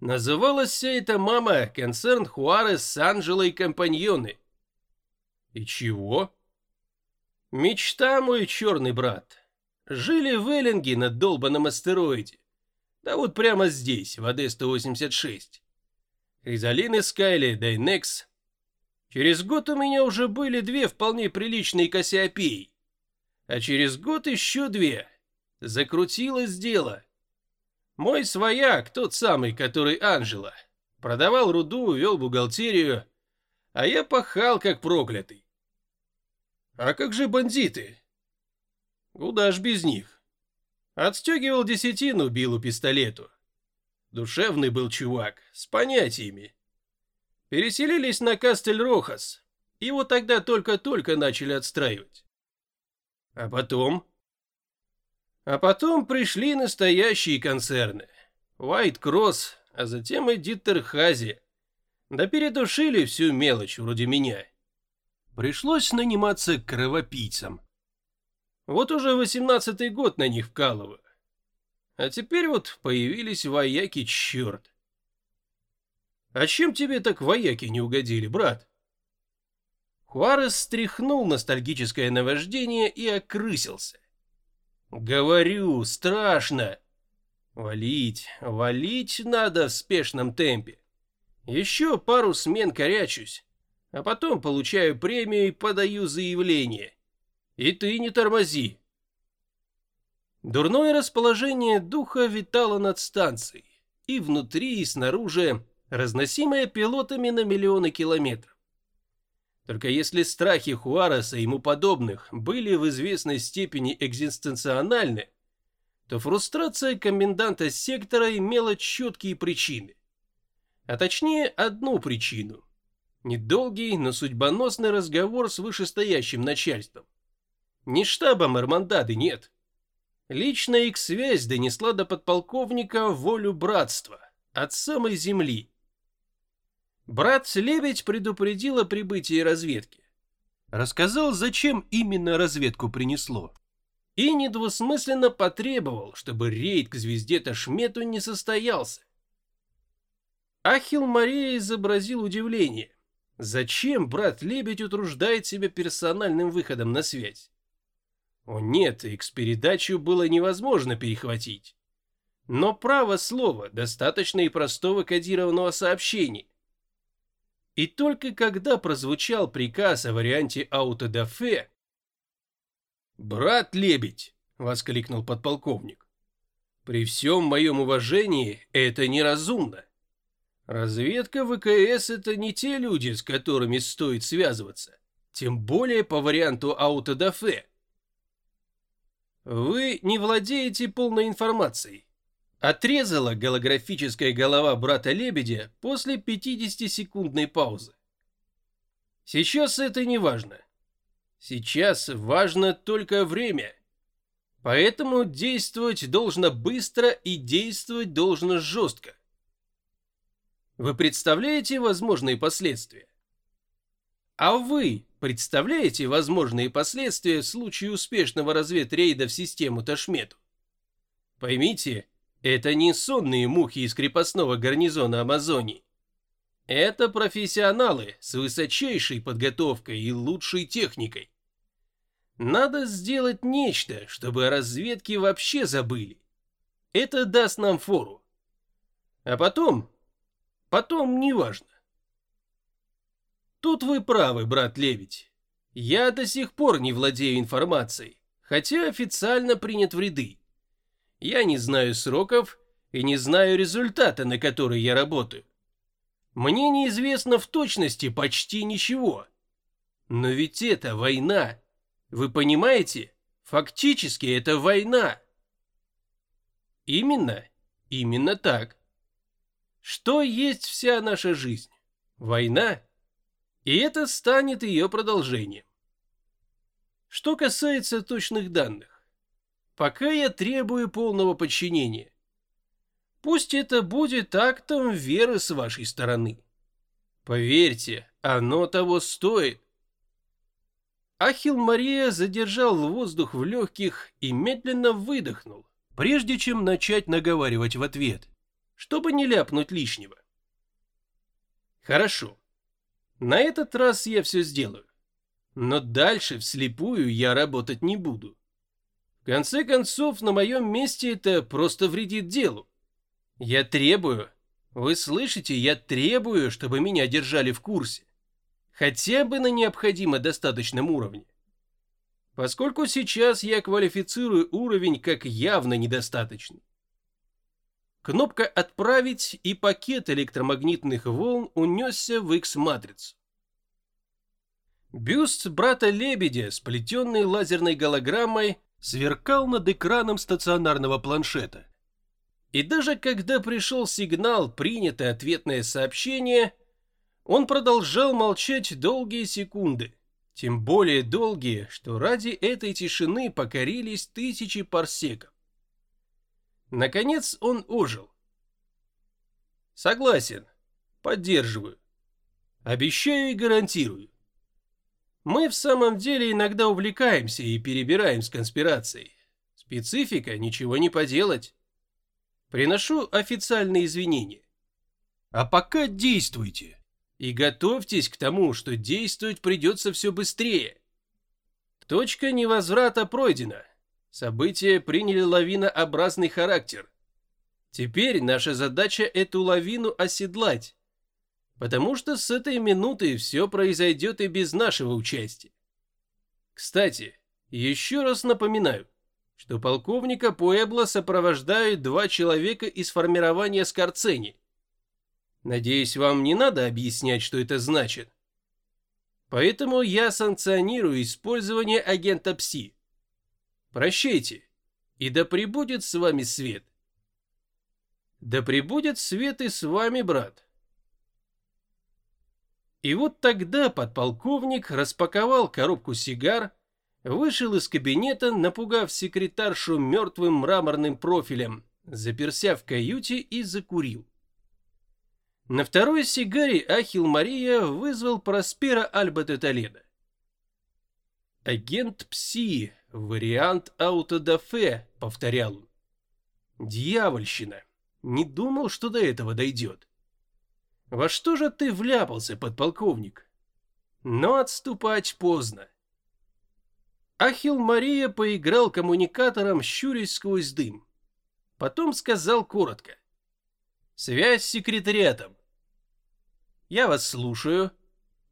Называлась вся эта мама концерн Хуарес с Анжелой Компаньоны. И чего? Мечта, мой черный брат. Жили в Эллинге на долбанном астероиде. Да вот прямо здесь, в АД-186. Хризалины Скайли, Дайнекс. Через год у меня уже были две вполне приличные Кассиопеи. А через год еще две. Закрутилось дело. Мой свояк, тот самый, который Анжела, продавал руду, вел бухгалтерию, а я пахал как проклятый. А как же бандиты? Куда ж без них? Отстегивал десятину Биллу пистолету. Душевный был чувак, с понятиями. Переселились на Кастель-Рохас, вот тогда только-только начали отстраивать. А потом... А потом пришли настоящие концерны. White Cross, а затем и Диттерхази. Да передушили всю мелочь вроде меня. Пришлось наниматься кровопийцам. Вот уже восемнадцатый год на них вкалываю. А теперь вот появились вояки черт. А чем тебе так вояки не угодили, брат? Хуарес стряхнул ностальгическое наваждение и окрысился. Говорю, страшно. Валить, валить надо в спешном темпе. Еще пару смен корячусь, а потом получаю премию и подаю заявление. И ты не тормози. Дурное расположение духа витало над станцией, и внутри, и снаружи, разносимое пилотами на миллионы километров. Только если страхи Хуареса и ему подобных были в известной степени экзистенциональны, то фрустрация коменданта сектора имела четкие причины. А точнее, одну причину. Недолгий, но судьбоносный разговор с вышестоящим начальством. Не штабом Армандады, нет. Личная их связь донесла до подполковника волю братства от самой земли. Брат Лебедь предупредил о прибытии разведки. Рассказал, зачем именно разведку принесло. И недвусмысленно потребовал, чтобы рейд к звезде Ташмету не состоялся. Ахил Мария изобразил удивление. Зачем брат Лебедь утруждает себя персональным выходом на связь? О нет, X-передачу было невозможно перехватить. Но право слова достаточно и простого кодированного сообщения. И только когда прозвучал приказ о варианте аутодафе... «Брат Лебедь!» — воскликнул подполковник. «При всем моем уважении это неразумно. Разведка ВКС — это не те люди, с которыми стоит связываться, тем более по варианту аутодафе. Вы не владеете полной информацией. Отрезала голографическая голова брата Лебедя после 50-секундной паузы. Сейчас это не важно. Сейчас важно только время. Поэтому действовать должно быстро и действовать должно жестко. Вы представляете возможные последствия? А вы представляете возможные последствия в случае успешного разведрейда в систему Ташмету? Поймите, это не сонные мухи из крепостного гарнизона Амазонии. Это профессионалы с высочайшей подготовкой и лучшей техникой. Надо сделать нечто, чтобы о разведке вообще забыли. Это даст нам фору. А потом... Потом неважно. Тут вы правы, брат Лебедь. Я до сих пор не владею информацией, хотя официально принят в ряды. Я не знаю сроков и не знаю результата, на который я работаю. Мне неизвестно в точности почти ничего. Но ведь это война. Вы понимаете? Фактически это война. Именно, именно так. Что есть вся наша жизнь? Война. И это станет ее продолжением. Что касается точных данных. Пока я требую полного подчинения. Пусть это будет актом веры с вашей стороны. Поверьте, оно того стоит. Ахил Мария задержал воздух в легких и медленно выдохнул, прежде чем начать наговаривать в ответ. чтобы не ляпнуть лишнего. Хорошо. На этот раз я все сделаю. Но дальше вслепую я работать не буду. Конце концов, на моем месте это просто вредит делу. Я требую, вы слышите, я требую, чтобы меня держали в курсе. Хотя бы на необходимо достаточном уровне. Поскольку сейчас я квалифицирую уровень как явно недостаточный. Кнопка «Отправить» и пакет электромагнитных волн унесся в X-матрицу. Бюст брата Лебедя, сплетенный лазерной голограммой, сверкал над экраном стационарного планшета. И даже когда пришел сигнал, принято ответное сообщение, он продолжал молчать долгие секунды, тем более долгие, что ради этой тишины покорились тысячи парсеков. Наконец он ожил. Согласен. Поддерживаю. Обещаю и гарантирую. Мы в самом деле иногда увлекаемся и перебираем с конспирацией. Специфика, ничего не поделать. Приношу официальные извинения. А пока действуйте. И готовьтесь к тому, что действовать придется все быстрее. Точка невозврата пройдена. События приняли лавинообразный характер. Теперь наша задача эту лавину оседлать, потому что с этой минуты все произойдет и без нашего участия. Кстати, еще раз напоминаю, что полковника Пуэбло сопровождают два человека из формирования Скорцени. Надеюсь, вам не надо объяснять, что это значит. Поэтому я санкционирую использование агента ПСИ. Прощайте, и да пребудет с вами свет. Да пребудет свет и с вами, брат. И вот тогда подполковник распаковал коробку сигар, вышел из кабинета, напугав секретаршу мертвым мраморным профилем, заперся в каюте и закурил. На второй сигаре Ахил Мария вызвал Проспера Альбата Толедо. «Агент Пси, вариант аутодафе», — повторял он. «Дьявольщина. Не думал, что до этого дойдет. Во что же ты вляпался, подполковник? Но отступать поздно». Ахил Мария поиграл коммуникатором, щурясь сквозь дым. Потом сказал коротко. «Связь с секретариатом». «Я вас слушаю»,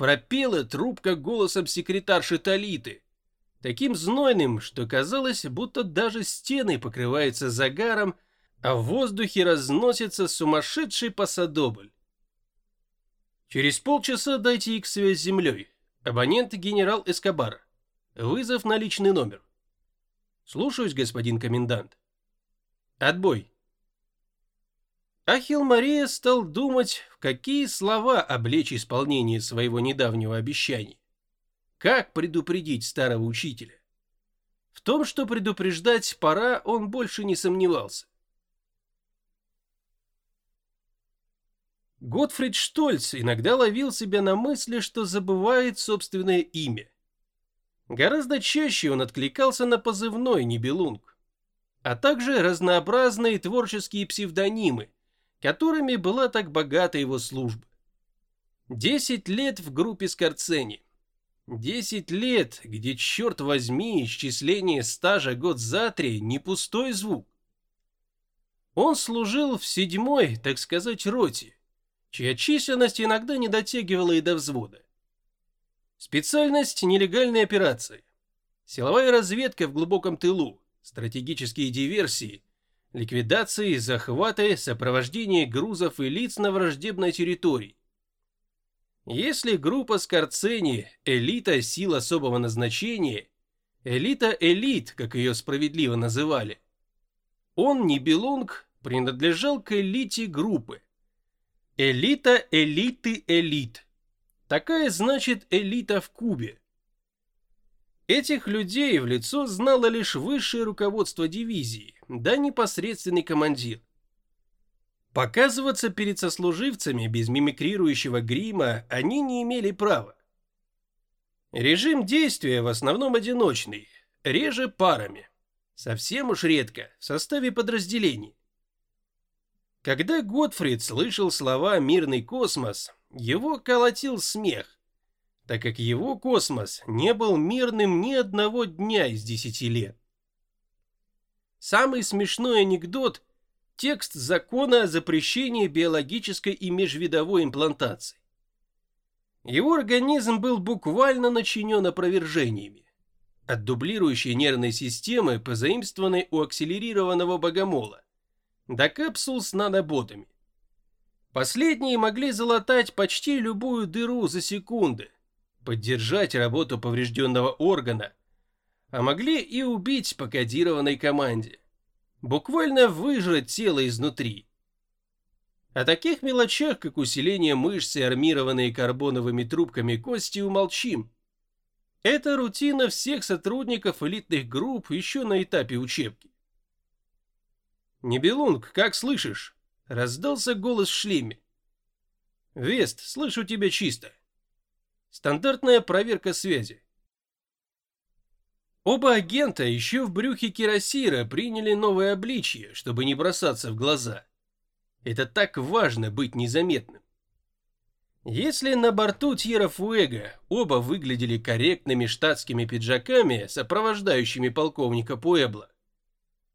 пропела трубка голосом секретарши Талиты, таким знойным, что казалось, будто даже стены покрываются загаром, а в воздухе разносится сумасшедший посадобль. Через полчаса дайте их связь с землей. Абонент генерал Эскобар. Вызов на личный номер. Слушаюсь, господин комендант. Отбой. Ахил Мария стал думать, в какие слова облечь исполнение своего недавнего обещания. Как предупредить старого учителя? В том, что предупреждать пора, он больше не сомневался. Готфрид Штольц иногда ловил себя на мысли, что забывает собственное имя. Гораздо чаще он откликался на позывной Нибелунг, а также разнообразные творческие псевдонимы – которыми была так богата его служба. Десять лет в группе Скорцени. Десять лет, где, черт возьми, исчисление стажа год за три не пустой звук. Он служил в седьмой, так сказать, роте, чья численность иногда не дотягивала и до взвода. Специальность нелегальной операции. Силовая разведка в глубоком тылу, стратегические диверсии – ликвидации, захваты, сопровождение грузов и лиц на враждебной территории. Если группа Скорцени – элита сил особого назначения, элита элит, как ее справедливо называли, он, Нибелунг, принадлежал к элите группы. Элита элиты элит. Такая значит элита в Кубе. Этих людей в лицо знало лишь высшее руководство дивизии, да непосредственный командир. Показываться перед сослуживцами без мимикрирующего грима они не имели права. Режим действия в основном одиночный, реже парами. Совсем уж редко, в составе подразделений. Когда Готфрид слышал слова «мирный космос», его колотил смех, так как его космос не был мирным ни одного дня из десяти лет. Самый смешной анекдот – текст закона о запрещении биологической и межвидовой имплантации. Его организм был буквально начинен опровержениями. От дублирующей нервной системы, позаимствованной у акселерированного богомола, до капсул с наноботами. Последние могли залатать почти любую дыру за секунды, поддержать работу поврежденного органа, а могли и убить по кодированной команде. Буквально выжрать тело изнутри. О таких мелочах, как усиление мышц и армированные карбоновыми трубками кости, умолчим. Это рутина всех сотрудников элитных групп еще на этапе учебки. «Небелунг, как слышишь?» — раздался голос шлеме. «Вест, слышу тебя чисто. Стандартная проверка связи. Оба агента еще в брюхе Кирасира приняли новое обличье, чтобы не бросаться в глаза. Это так важно быть незаметным. Если на борту Тьера Фуэга оба выглядели корректными штатскими пиджаками, сопровождающими полковника Пуэбла,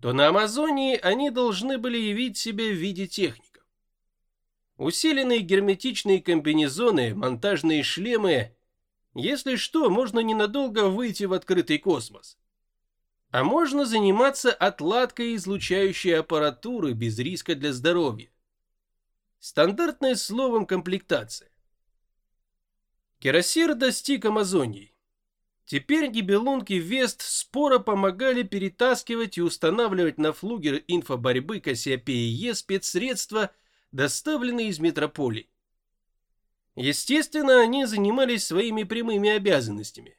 то на Амазонии они должны были явить себя в виде техники. Усиленные герметичные комбинезоны, монтажные шлемы. Если что, можно ненадолго выйти в открытый космос. А можно заниматься отладкой излучающей аппаратуры без риска для здоровья. Стандартное словом комплектация. Керосир достиг Амазонии. Теперь гибелунки Вест споро помогали перетаскивать и устанавливать на флугер инфоборьбы Кассиопеи Е спецсредства – доставленные из метрополии. Естественно, они занимались своими прямыми обязанностями.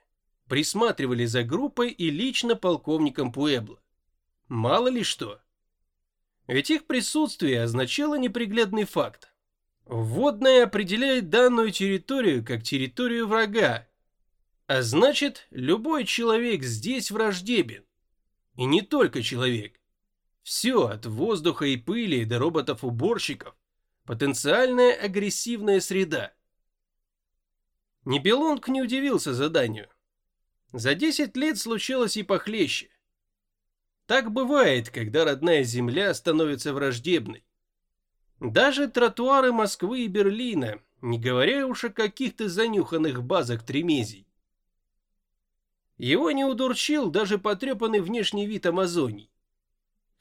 Присматривали за группой и лично полковником Пуэбло. Мало ли что. Ведь их присутствие означало неприглядный факт. Вводная определяет данную территорию как территорию врага. А значит, любой человек здесь враждебен. И не только человек. Все, от воздуха и пыли до роботов-уборщиков, Потенциальная агрессивная среда. Нибелунг не удивился заданию. За 10 лет случилось и похлеще. Так бывает, когда родная земля становится враждебной. Даже тротуары Москвы и Берлина, не говоря уж о каких-то занюханных базах Тремезий. Его не удурчил даже потрепанный внешний вид Амазонии.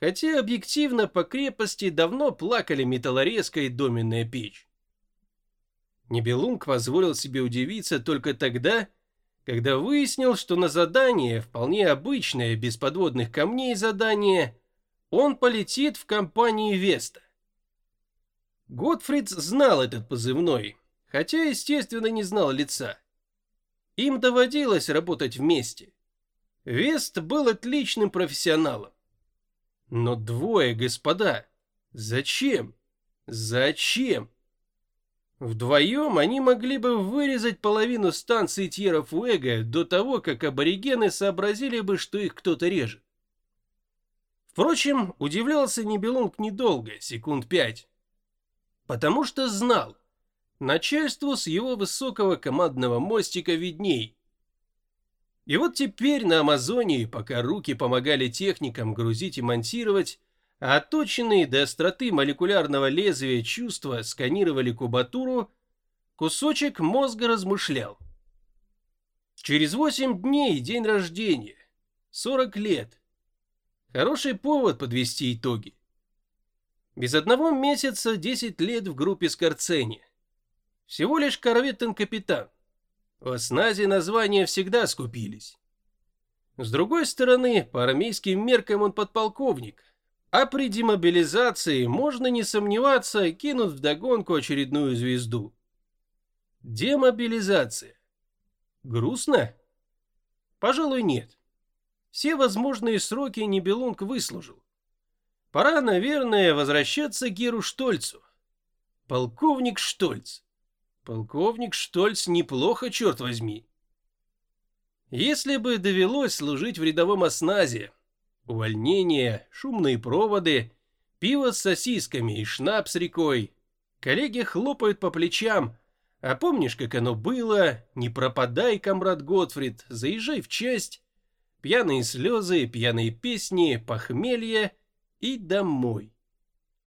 Хотя объективно по крепости давно плакали металлорезка и доменная печь. Небелунг позволил себе удивиться только тогда, когда выяснил, что на задание, вполне обычное, без подводных камней задание, он полетит в компанию Веста. Готфрид знал этот позывной, хотя, естественно, не знал лица. Им доводилось работать вместе. Вест был отличным профессионалом. Но двое, господа. Зачем? Зачем? Вдвоем они могли бы вырезать половину станции Тьера-Фуэго до того, как аборигены сообразили бы, что их кто-то режет. Впрочем, удивлялся Нибелунг недолго, секунд пять. Потому что знал, начальству с его высокого командного мостика видней, и вот теперь на Амазонии, пока руки помогали техникам грузить и монтировать, а отточенные до остроты молекулярного лезвия чувства сканировали кубатуру, кусочек мозга размышлял. Через 8 дней день рождения, 40 лет. Хороший повод подвести итоги. Без одного месяца 10 лет в группе Скорцени. Всего лишь корветтен-капитан. В осназе названия всегда скупились. С другой стороны, по армейским меркам он подполковник, а при демобилизации, можно не сомневаться, кинут вдогонку очередную звезду. Демобилизация. Грустно? Пожалуй, нет. Все возможные сроки Нибелунг выслужил. Пора, наверное, возвращаться к Штольцу. Полковник Штольц. Полковник Штольц неплохо, черт возьми. Если бы довелось служить в рядовом осназе, увольнение, шумные проводы, Пиво с сосисками и шнапс рекой. Коллеги хлопают по плечам. А помнишь, как оно было? Не пропадай, комрад Готфрид, заезжай в часть. Пьяные слезы, пьяные песни, похмелье и домой.